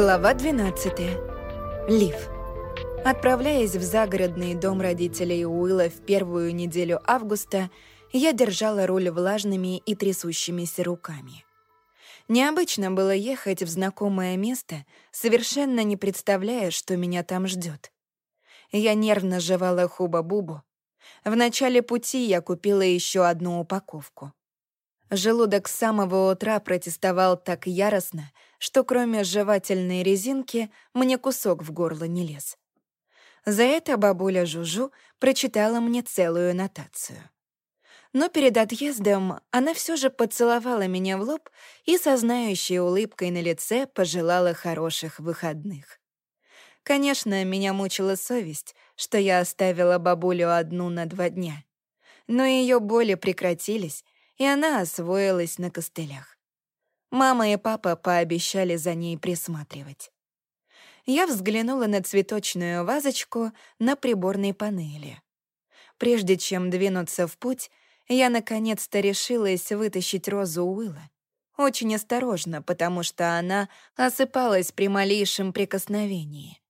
Глава 12. Лив. Отправляясь в загородный дом родителей Уилла в первую неделю августа, я держала руль влажными и трясущимися руками. Необычно было ехать в знакомое место, совершенно не представляя, что меня там ждет. Я нервно жевала хуба-бубу. В начале пути я купила еще одну упаковку. Желудок с самого утра протестовал так яростно, что кроме жевательной резинки мне кусок в горло не лез. За это бабуля Жужу прочитала мне целую нотацию. Но перед отъездом она все же поцеловала меня в лоб и со знающей улыбкой на лице пожелала хороших выходных. Конечно, меня мучила совесть, что я оставила бабулю одну на два дня. Но ее боли прекратились, и она освоилась на костылях. Мама и папа пообещали за ней присматривать. Я взглянула на цветочную вазочку на приборной панели. Прежде чем двинуться в путь, я наконец-то решилась вытащить розу Уилла. Очень осторожно, потому что она осыпалась при малейшем прикосновении.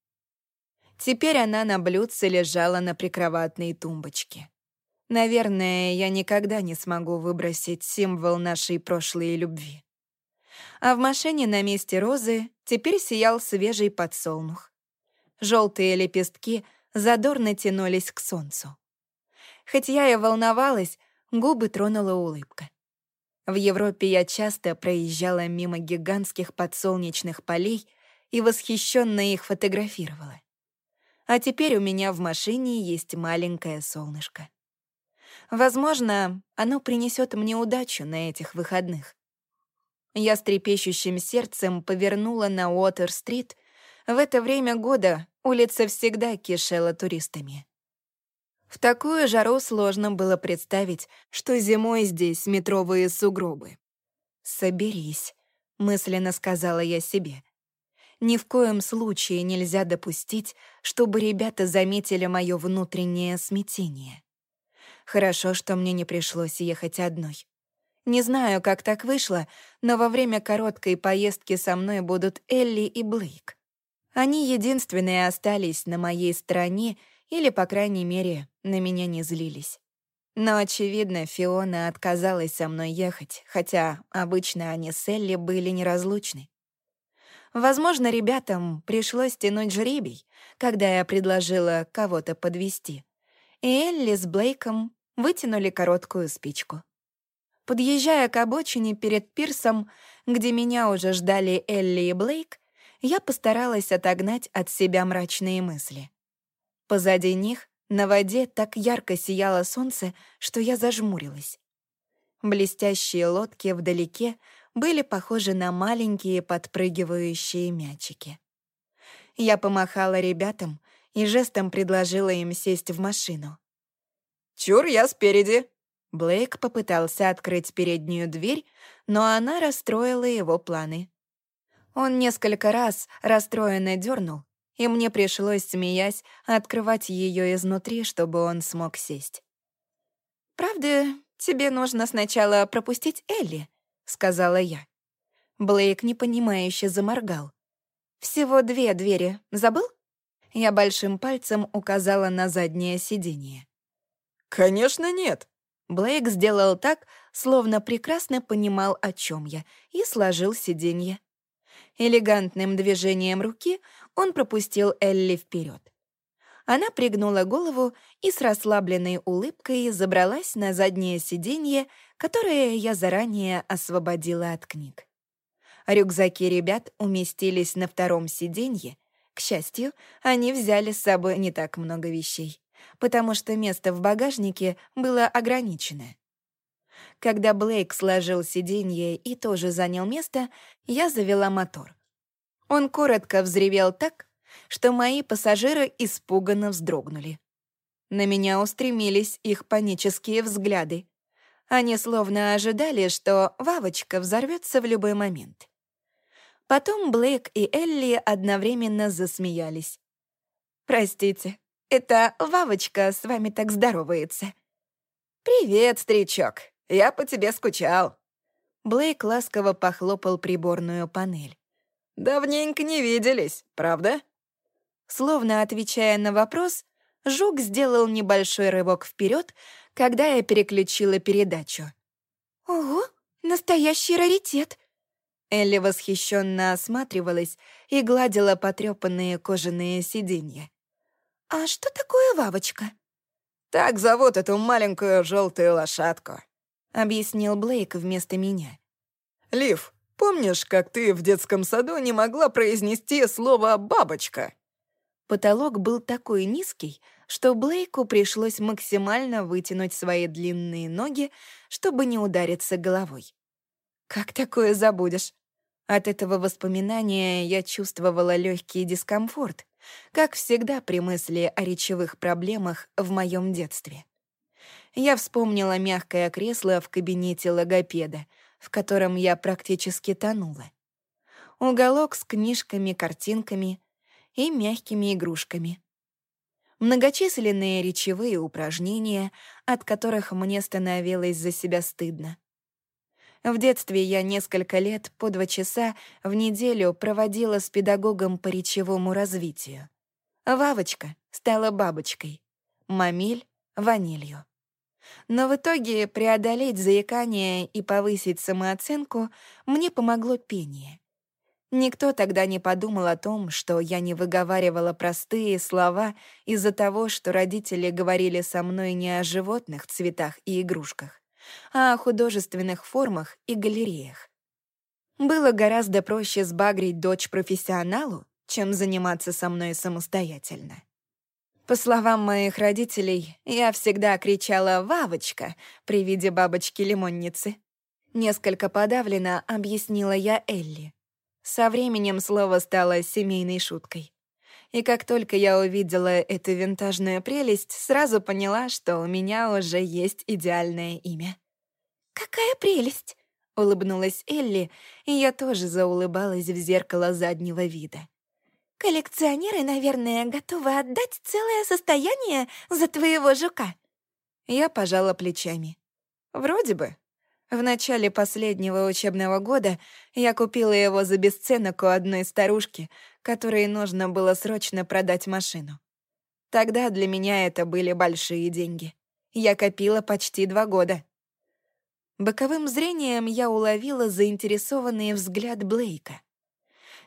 Теперь она на блюдце лежала на прикроватной тумбочке. Наверное, я никогда не смогу выбросить символ нашей прошлой любви. А в машине на месте розы теперь сиял свежий подсолнух. Желтые лепестки задорно тянулись к солнцу. Хоть я и волновалась, губы тронула улыбка. В Европе я часто проезжала мимо гигантских подсолнечных полей и восхищенно их фотографировала. А теперь у меня в машине есть маленькое солнышко. Возможно, оно принесет мне удачу на этих выходных. Я с трепещущим сердцем повернула на Уотер-стрит. В это время года улица всегда кишела туристами. В такую жару сложно было представить, что зимой здесь метровые сугробы. «Соберись», — мысленно сказала я себе. Ни в коем случае нельзя допустить, чтобы ребята заметили мое внутреннее смятение. Хорошо, что мне не пришлось ехать одной. Не знаю, как так вышло, но во время короткой поездки со мной будут Элли и Блейк. Они единственные остались на моей стороне или, по крайней мере, на меня не злились. Но, очевидно, Фиона отказалась со мной ехать, хотя обычно они с Элли были неразлучны. Возможно, ребятам пришлось тянуть жребий, когда я предложила кого-то подвести. И Элли с Блейком вытянули короткую спичку. Подъезжая к обочине перед пирсом, где меня уже ждали Элли и Блейк, я постаралась отогнать от себя мрачные мысли. Позади них на воде так ярко сияло солнце, что я зажмурилась. Блестящие лодки вдалеке были похожи на маленькие подпрыгивающие мячики. Я помахала ребятам и жестом предложила им сесть в машину. «Чур, я спереди!» Блейк попытался открыть переднюю дверь, но она расстроила его планы. Он несколько раз расстроенно дернул, и мне пришлось, смеясь, открывать ее изнутри, чтобы он смог сесть. «Правда, тебе нужно сначала пропустить Элли», — сказала я. Блейк непонимающе заморгал. «Всего две двери. Забыл?» Я большим пальцем указала на заднее сиденье. «Конечно нет». Блейк сделал так, словно прекрасно понимал, о чем я, и сложил сиденье. Элегантным движением руки он пропустил Элли вперед. Она пригнула голову и с расслабленной улыбкой забралась на заднее сиденье, которое я заранее освободила от книг. Рюкзаки ребят уместились на втором сиденье. К счастью, они взяли с собой не так много вещей потому что место в багажнике было ограничено. Когда Блейк сложил сиденье и тоже занял место, я завела мотор. Он коротко взревел так, что мои пассажиры испуганно вздрогнули. На меня устремились их панические взгляды. Они словно ожидали, что Вавочка взорвется в любой момент. Потом Блейк и Элли одновременно засмеялись. «Простите, это Вавочка с вами так здоровается». «Привет, старичок. Я по тебе скучал». Блейк ласково похлопал приборную панель. Давненько не виделись, правда?» Словно отвечая на вопрос, Жук сделал небольшой рывок вперед, когда я переключила передачу. «Ого, настоящий раритет!» Элли восхищенно осматривалась и гладила потрепанные кожаные сиденья. «А что такое вавочка?» «Так зовут эту маленькую желтую лошадку», — объяснил Блейк вместо меня. «Лив, помнишь, как ты в детском саду не могла произнести слово «бабочка»?» Потолок был такой низкий, что Блейку пришлось максимально вытянуть свои длинные ноги, чтобы не удариться головой. Как такое забудешь? От этого воспоминания я чувствовала легкий дискомфорт, как всегда при мысли о речевых проблемах в моем детстве. Я вспомнила мягкое кресло в кабинете логопеда, в котором я практически тонула. Уголок с книжками, картинками — и мягкими игрушками. Многочисленные речевые упражнения, от которых мне становилось за себя стыдно. В детстве я несколько лет по два часа в неделю проводила с педагогом по речевому развитию. Вавочка стала бабочкой, мамиль — ванилью. Но в итоге преодолеть заикание и повысить самооценку мне помогло пение. Никто тогда не подумал о том, что я не выговаривала простые слова из-за того, что родители говорили со мной не о животных, цветах и игрушках, а о художественных формах и галереях. Было гораздо проще сбагрить дочь профессионалу, чем заниматься со мной самостоятельно. По словам моих родителей, я всегда кричала «Вавочка» при виде бабочки-лимонницы. Несколько подавленно объяснила я Элли. Со временем слово стало семейной шуткой. И как только я увидела эту винтажную прелесть, сразу поняла, что у меня уже есть идеальное имя. «Какая прелесть!» — улыбнулась Элли, и я тоже заулыбалась в зеркало заднего вида. «Коллекционеры, наверное, готовы отдать целое состояние за твоего жука». Я пожала плечами. «Вроде бы». В начале последнего учебного года я купила его за бесценок у одной старушки, которой нужно было срочно продать машину. Тогда для меня это были большие деньги. Я копила почти два года. Боковым зрением я уловила заинтересованный взгляд Блейка.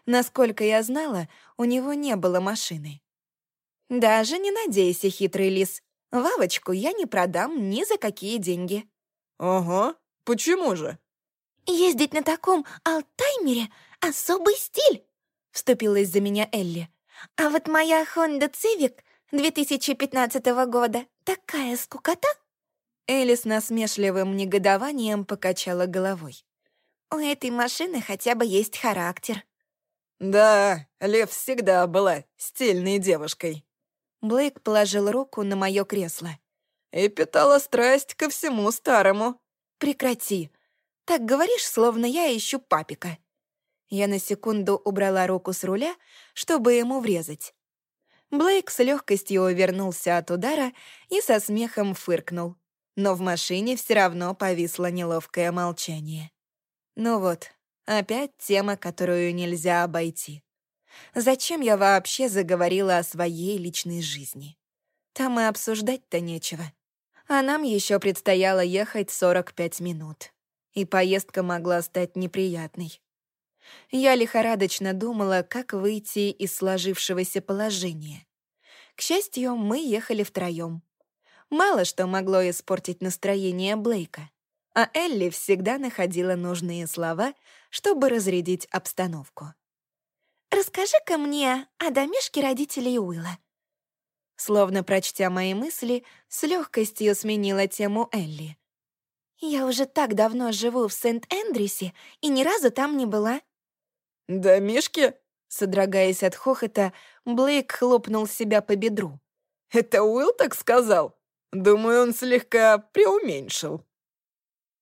Насколько я знала, у него не было машины. «Даже не надейся, хитрый лис. Вавочку я не продам ни за какие деньги». «Ого, Почему же?» «Ездить на таком алтаймере — особый стиль», — вступилась за меня Элли. «А вот моя Honda Civic 2015 года такая скукота». Элли с насмешливым негодованием покачала головой. «У этой машины хотя бы есть характер». «Да, Лев всегда была стильной девушкой». Блейк положил руку на мое кресло. «И питала страсть ко всему старому». «Прекрати. Так говоришь, словно я ищу папика». Я на секунду убрала руку с руля, чтобы ему врезать. Блейк с легкостью увернулся от удара и со смехом фыркнул. Но в машине все равно повисло неловкое молчание. Ну вот, опять тема, которую нельзя обойти. Зачем я вообще заговорила о своей личной жизни? Там и обсуждать-то нечего а нам еще предстояло ехать 45 минут. И поездка могла стать неприятной. Я лихорадочно думала, как выйти из сложившегося положения. К счастью, мы ехали втроем. Мало что могло испортить настроение Блейка, а Элли всегда находила нужные слова, чтобы разрядить обстановку. «Расскажи-ка мне о домишке родителей Уилла», Словно прочтя мои мысли, с легкостью сменила тему Элли. «Я уже так давно живу в Сент-Эндрюсе и ни разу там не была». «Да, Мишки?» Содрогаясь от хохота, Блейк хлопнул себя по бедру. «Это Уилл так сказал? Думаю, он слегка преуменьшил».